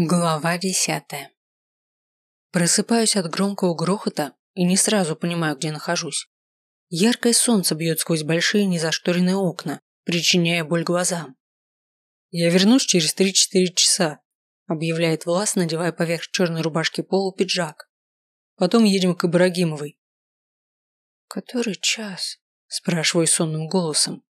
Глава десятая. Просыпаюсь от громкого грохота и не сразу понимаю, где нахожусь. Яркое солнце бьет сквозь большие незашторенные окна, причиняя боль глазам. «Я вернусь через три-четыре часа», – объявляет Влас, надевая поверх черной рубашки полу пиджак. «Потом едем к Ибрагимовой». «Который час?» – спрашиваю сонным голосом.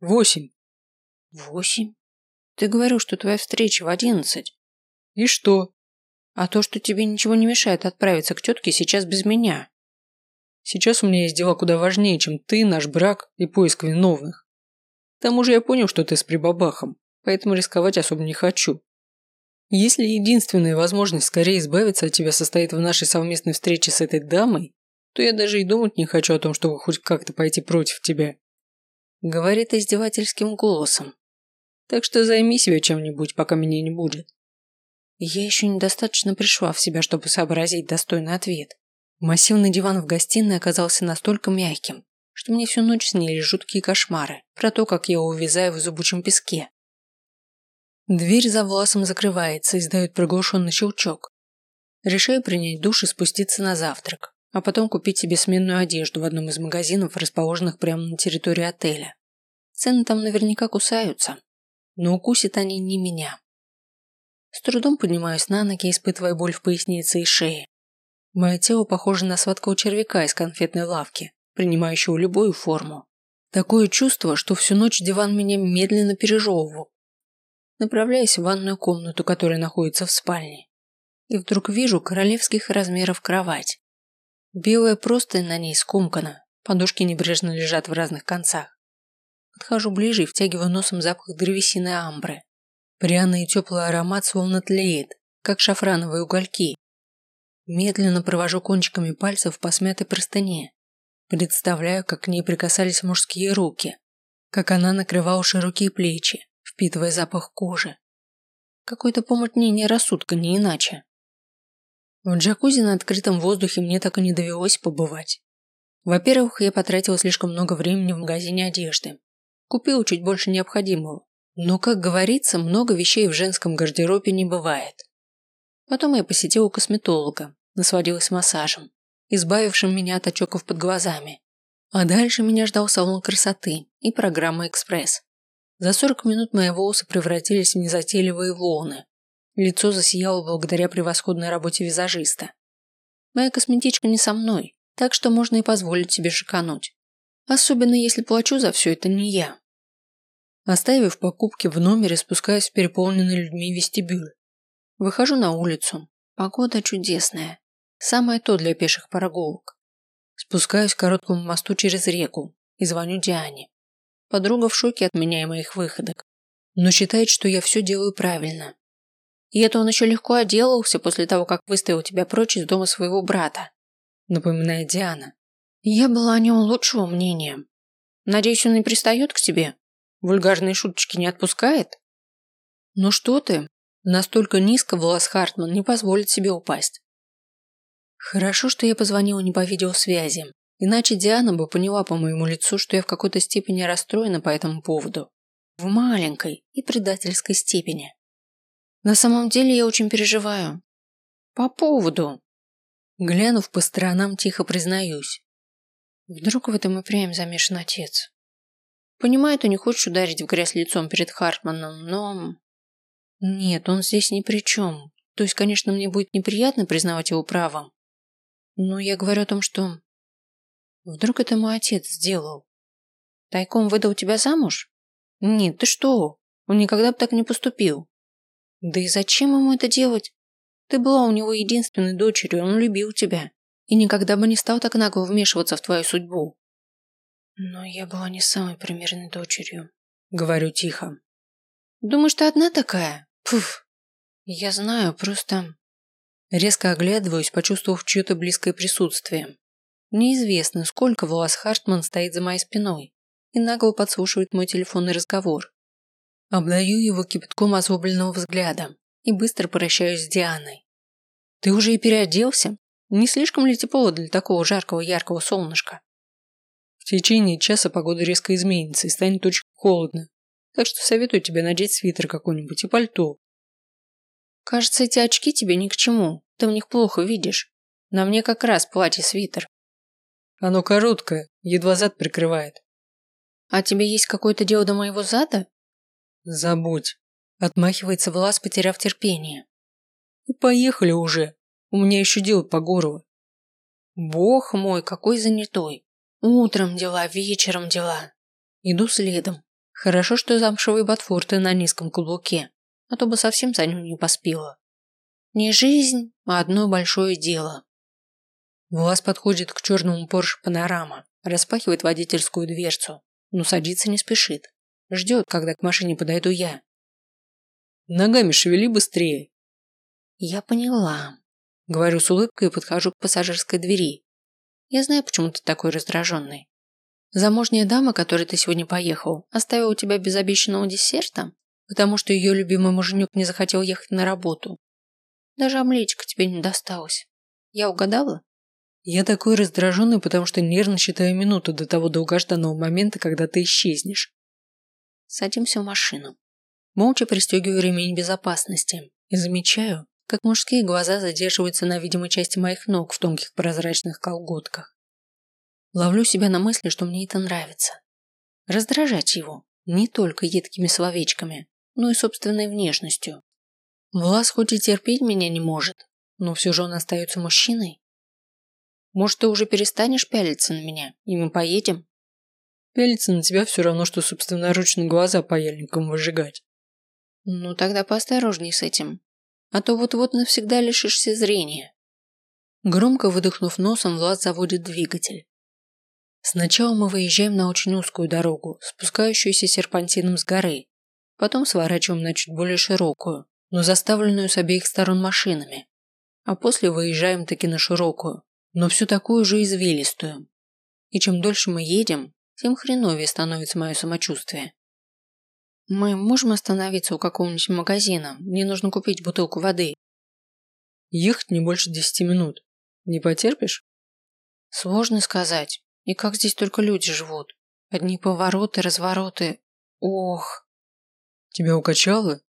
«Восемь». «Восемь? Ты говорил, что твоя встреча в одиннадцать». И что? А то, что тебе ничего не мешает отправиться к тетке сейчас без меня. Сейчас у меня есть дела куда важнее, чем ты, наш брак и поиск виновных. К тому же я понял, что ты с прибабахом, поэтому рисковать особо не хочу. Если единственная возможность скорее избавиться от тебя состоит в нашей совместной встрече с этой дамой, то я даже и думать не хочу о том, чтобы хоть как-то пойти против тебя. Говорит издевательским голосом. Так что займи себя чем-нибудь, пока меня не будет. Я еще недостаточно пришла в себя, чтобы сообразить достойный ответ. Массивный диван в гостиной оказался настолько мягким, что мне всю ночь снились жуткие кошмары про то, как я увязаю в зубучем песке. Дверь за Власом закрывается, издает приглушенный щелчок. Решаю принять душ и спуститься на завтрак, а потом купить себе сменную одежду в одном из магазинов, расположенных прямо на территории отеля. Цены там наверняка кусаются, но укусят они не меня. С трудом поднимаюсь на ноги, испытывая боль в пояснице и шее. Мое тело похоже на сладкого червяка из конфетной лавки, принимающего любую форму. Такое чувство, что всю ночь диван меня медленно пережевывал. Направляюсь в ванную комнату, которая находится в спальне. И вдруг вижу королевских размеров кровать. Белая простынь на ней скомкана, подушки небрежно лежат в разных концах. Подхожу ближе и втягиваю носом запах древесины амбры. Пряный и теплый аромат словно тлеет, как шафрановые угольки. Медленно провожу кончиками пальцев по смятой простыне. Представляю, как к ней прикасались мужские руки, как она накрывала широкие плечи, впитывая запах кожи. Какое-то помутнение рассудка, не иначе. В джакузи на открытом воздухе мне так и не довелось побывать. Во-первых, я потратила слишком много времени в магазине одежды. Купила чуть больше необходимого. Но, как говорится, много вещей в женском гардеробе не бывает. Потом я посетила косметолога, насладилась массажем, избавившим меня от отеков под глазами. А дальше меня ждал салон красоты и программа «Экспресс». За 40 минут мои волосы превратились в незатейливые волны. Лицо засияло благодаря превосходной работе визажиста. Моя косметичка не со мной, так что можно и позволить себе шикануть. Особенно если плачу за все это не я. Оставив покупки в номере, спускаюсь в переполненный людьми вестибюль. Выхожу на улицу. Погода чудесная. Самое то для пеших прогулок. Спускаюсь к короткому мосту через реку и звоню Диане. Подруга в шоке от меня и моих выходок, но считает, что я все делаю правильно. И это он еще легко отделался после того, как выставил тебя прочь из дома своего брата, напоминает Диана. Я была о нем лучшего мнения. Надеюсь, он не пристает к тебе? Вульгарные шуточки не отпускает? Ну что ты? Настолько низко Влас Хартман не позволит себе упасть. Хорошо, что я позвонила не по видеосвязи, иначе Диана бы поняла по моему лицу, что я в какой-то степени расстроена по этому поводу. В маленькой и предательской степени. На самом деле я очень переживаю. По поводу. Глянув по сторонам, тихо признаюсь. Вдруг в этом и прям замешан отец. Понимаю, ты не хочешь ударить в грязь лицом перед Хартманом, но... Нет, он здесь ни при чем. То есть, конечно, мне будет неприятно признавать его правом. Но я говорю о том, что... Вдруг это мой отец сделал? Тайком выдал тебя замуж? Нет, ты что? Он никогда бы так не поступил. Да и зачем ему это делать? Ты была у него единственной дочерью, он любил тебя. И никогда бы не стал так нагло вмешиваться в твою судьбу. Но я была не самой примерной дочерью. Говорю тихо. Думаешь, ты одна такая? Пф. Я знаю, просто... Резко оглядываюсь, почувствовав чье-то близкое присутствие. Неизвестно, сколько волос Хартман стоит за моей спиной и нагло подслушивает мой телефонный разговор. Обдаю его кипятком озлобленного взгляда и быстро прощаюсь с Дианой. «Ты уже и переоделся? Не слишком ли тепло для такого жаркого яркого солнышка?» В течение часа погода резко изменится и станет очень холодно. Так что советую тебе надеть свитер какой-нибудь и пальто. Кажется, эти очки тебе ни к чему. Ты в них плохо видишь. На мне как раз платье-свитер. Оно короткое, едва зад прикрывает. А тебе есть какое-то дело до моего зада? Забудь. Отмахивается Влас, потеряв терпение. И поехали уже. У меня еще дело по горло. Бог мой, какой занятой. Утром дела, вечером дела. Иду следом. Хорошо, что замшевые ботфорты на низком каблуке, а то бы совсем за ним не поспела. Не жизнь, а одно большое дело. Влас подходит к черному Порше Панорама, распахивает водительскую дверцу, но садиться не спешит. Ждет, когда к машине подойду я. Ногами шевели быстрее. Я поняла. Говорю с улыбкой и подхожу к пассажирской двери. Я знаю, почему ты такой раздраженный. Замужняя дама, которой ты сегодня поехал, оставила тебя без обещанного десерта, потому что ее любимый муженек не захотел ехать на работу. Даже омлечка тебе не досталось. Я угадала? Я такой раздраженный, потому что нервно считаю минуту до того долгожданного момента, когда ты исчезнешь. Садимся в машину. Молча пристегиваю ремень безопасности и замечаю, как мужские глаза задерживаются на видимой части моих ног в тонких прозрачных колготках. Ловлю себя на мысли, что мне это нравится. Раздражать его не только едкими словечками, но и собственной внешностью. Влас хоть и терпеть меня не может, но все же он остается мужчиной. Может, ты уже перестанешь пялиться на меня, и мы поедем? Пялиться на тебя все равно, что собственноручно глаза паяльником выжигать. Ну, тогда поосторожней с этим. А то вот-вот навсегда лишишься зрения. Громко выдохнув носом, Влад заводит двигатель. Сначала мы выезжаем на очень узкую дорогу, спускающуюся серпантином с горы. Потом сворачиваем на чуть более широкую, но заставленную с обеих сторон машинами. А после выезжаем таки на широкую, но всю такую же извилистую. И чем дольше мы едем, тем хреновее становится мое самочувствие. Мы можем остановиться у какого-нибудь магазина. Мне нужно купить бутылку воды. Ехать не больше десяти минут. Не потерпишь? Сложно сказать. И как здесь только люди живут. Одни повороты, развороты. Ох. Тебя укачало?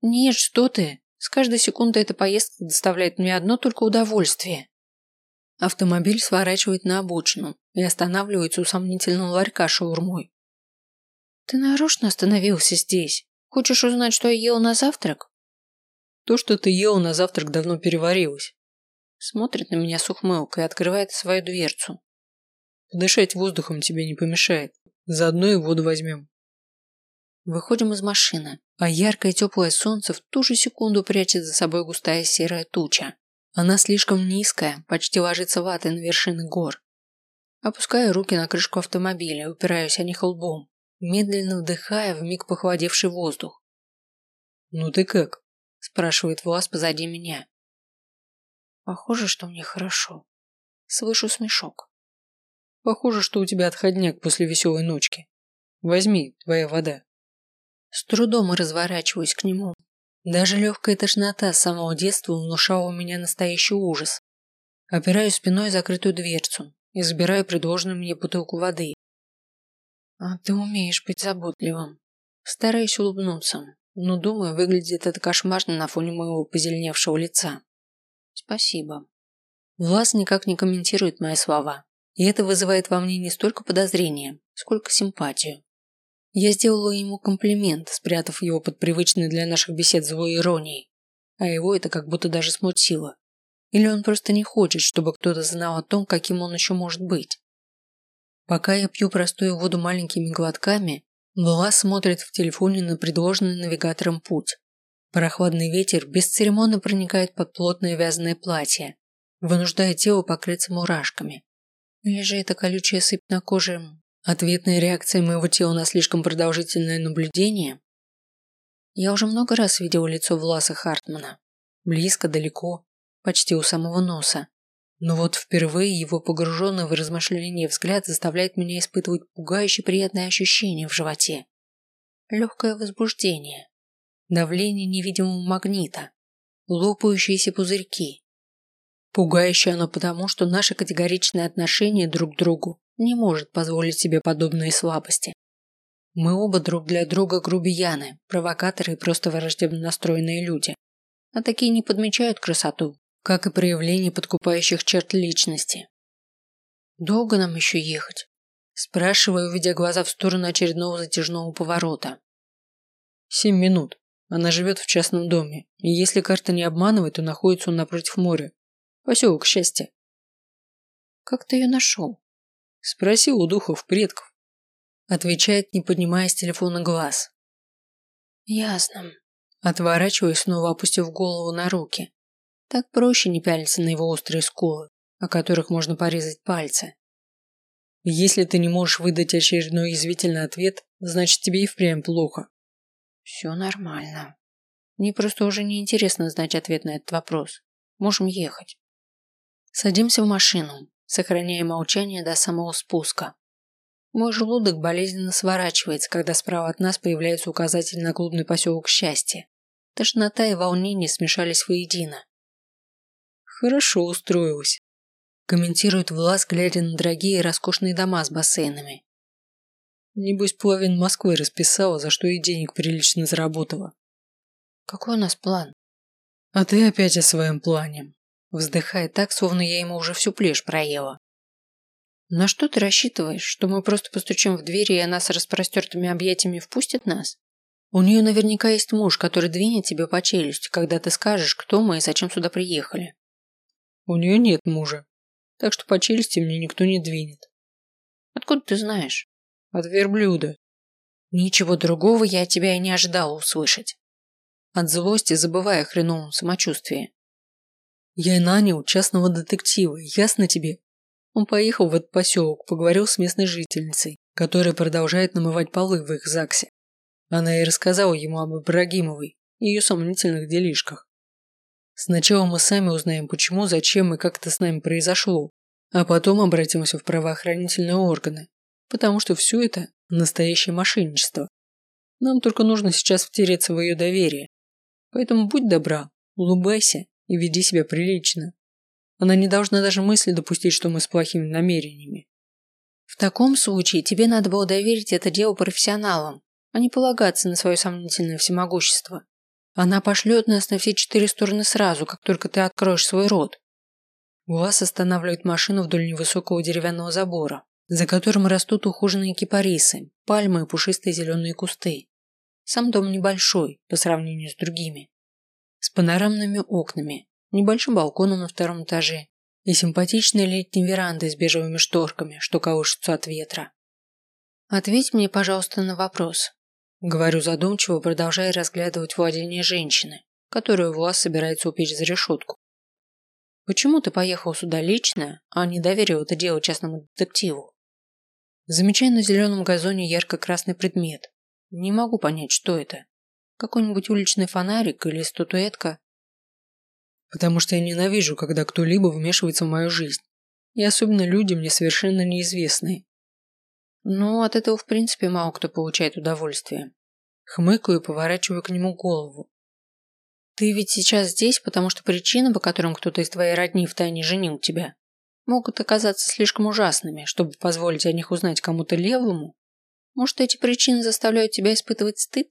Нет, что ты. С каждой секундой эта поездка доставляет мне одно только удовольствие. Автомобиль сворачивает на обочину и останавливается у сомнительного ларька шаурмой. Ты нарочно остановился здесь? Хочешь узнать, что я ел на завтрак? То, что ты ел на завтрак, давно переварилось. Смотрит на меня с ухмылкой и открывает свою дверцу. Подышать воздухом тебе не помешает. Заодно и воду возьмем. Выходим из машины, а яркое теплое солнце в ту же секунду прячет за собой густая серая туча. Она слишком низкая, почти ложится ватой на вершины гор. Опускаю руки на крышку автомобиля, упираюсь о них лбом медленно вдыхая в миг похолодевший воздух. «Ну ты как?» – спрашивает Влас позади меня. Похоже, что мне хорошо. Слышу смешок. Похоже, что у тебя отходняк после веселой ночки. Возьми, твоя вода. С трудом разворачиваюсь к нему. Даже легкая тошнота с самого детства внушала у меня настоящий ужас. Опираю спиной закрытую дверцу и забираю предложенную мне бутылку воды. А ты умеешь быть заботливым. Стараюсь улыбнуться, но думаю, выглядит это кошмарно на фоне моего позеленевшего лица. Спасибо. Влас никак не комментирует мои слова, и это вызывает во мне не столько подозрения, сколько симпатию. Я сделала ему комплимент, спрятав его под привычной для наших бесед злой иронией, а его это как будто даже смутило. Или он просто не хочет, чтобы кто-то знал о том, каким он еще может быть. Пока я пью простую воду маленькими глотками, Лула смотрит в телефоне на предложенный навигатором путь. Прохладный ветер бесцеремонно проникает под плотное вязаное платье, вынуждая тело покрыться мурашками. Или же это колючая сыпь на коже – ответная реакция моего тела на слишком продолжительное наблюдение? Я уже много раз видел лицо Власа Хартмана. Близко, далеко, почти у самого носа. Но вот впервые его погруженный в размышления взгляд заставляет меня испытывать пугающе приятное ощущение в животе. Легкое возбуждение, давление невидимого магнита, лопающиеся пузырьки. Пугающее оно потому, что наше категоричное отношение друг к другу не может позволить себе подобные слабости. Мы оба друг для друга грубияны, провокаторы и просто враждебно настроенные люди. а такие не подмечают красоту, как и проявление подкупающих черт личности. Долго нам еще ехать? Спрашиваю, увидя глаза в сторону очередного затяжного поворота. Семь минут. Она живет в частном доме, и если карта не обманывает, то находится он напротив моря. Поселок счастья. Как ты ее нашел? Спросил у духов предков. Отвечает, не поднимая с телефона глаз. Ясно. Отворачиваясь, снова опустив голову на руки. Так проще не пялиться на его острые скулы, о которых можно порезать пальцы. Если ты не можешь выдать очередной язвительный ответ, значит тебе и впрямь плохо. Все нормально. Мне просто уже не интересно знать ответ на этот вопрос. Можем ехать. Садимся в машину, сохраняя молчание до самого спуска. Мой желудок болезненно сворачивается, когда справа от нас появляется указатель на клубный поселок Счастья. Тошнота и волнение смешались воедино. Хорошо устроилась. Комментирует Влас, глядя на дорогие и роскошные дома с бассейнами. Небось, половину Москвы расписала, за что и денег прилично заработала. Какой у нас план? А ты опять о своем плане. Вздыхает так, словно я ему уже всю плешь проела. На что ты рассчитываешь, что мы просто постучим в дверь и она с распростертыми объятиями впустит нас? У нее наверняка есть муж, который двинет тебе по челюсти, когда ты скажешь, кто мы и зачем сюда приехали. У нее нет мужа, так что по челюсти мне никто не двинет. Откуда ты знаешь? От верблюда. Ничего другого я от тебя и не ожидала услышать. От злости забывая о хреновом самочувствии. Я нанял частного детектива, ясно тебе? Он поехал в этот поселок, поговорил с местной жительницей, которая продолжает намывать полы в их ЗАГСе. Она и рассказала ему об Ибрагимовой и ее сомнительных делишках. Сначала мы сами узнаем, почему, зачем и как это с нами произошло, а потом обратимся в правоохранительные органы, потому что все это настоящее мошенничество. Нам только нужно сейчас втереться в ее доверие. Поэтому будь добра, улыбайся и веди себя прилично. Она не должна даже мысли допустить, что мы с плохими намерениями. В таком случае тебе надо было доверить это дело профессионалам, а не полагаться на свое сомнительное всемогущество. Она пошлет нас на все четыре стороны сразу, как только ты откроешь свой рот. Вас останавливает машину вдоль невысокого деревянного забора за которым растут ухоженные кипарисы, пальмы и пушистые зеленые кусты. Сам дом небольшой по сравнению с другими. С панорамными окнами, небольшим балконом на втором этаже и симпатичной летней верандой с бежевыми шторками, что колышутся от ветра. «Ответь мне, пожалуйста, на вопрос», – говорю задумчиво, продолжая разглядывать владение женщины, которую Влас собирается упечь за решетку. «Почему ты поехал сюда лично, а не доверил это дело частному детективу?» Замечаю на зеленом газоне ярко-красный предмет. Не могу понять, что это. Какой-нибудь уличный фонарик или статуэтка? Потому что я ненавижу, когда кто-либо вмешивается в мою жизнь. И особенно люди мне совершенно неизвестные. Ну, от этого в принципе мало кто получает удовольствие. Хмыкаю и поворачиваю к нему голову. Ты ведь сейчас здесь, потому что причина, по которым кто-то из твоей родни втайне женил тебя, могут оказаться слишком ужасными, чтобы позволить о них узнать кому-то левому? Может, эти причины заставляют тебя испытывать стыд?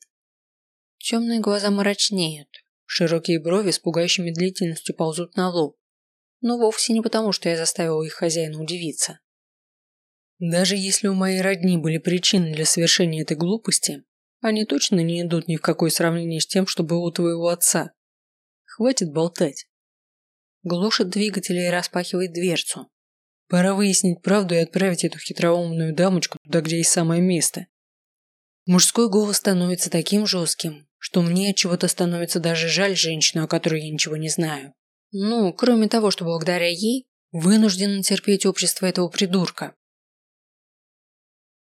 Темные глаза мрачнеют, широкие брови с пугающей медлительностью ползут на лоб. Но вовсе не потому, что я заставила их хозяина удивиться. Даже если у моей родни были причины для совершения этой глупости, они точно не идут ни в какое сравнение с тем, что было у твоего отца. Хватит болтать глушит двигатель и распахивает дверцу. Пора выяснить правду и отправить эту хитроумную дамочку туда, где есть самое место. Мужской голос становится таким жестким, что мне от чего-то становится даже жаль женщину, о которой я ничего не знаю. Ну, кроме того, что благодаря ей вынуждена терпеть общество этого придурка.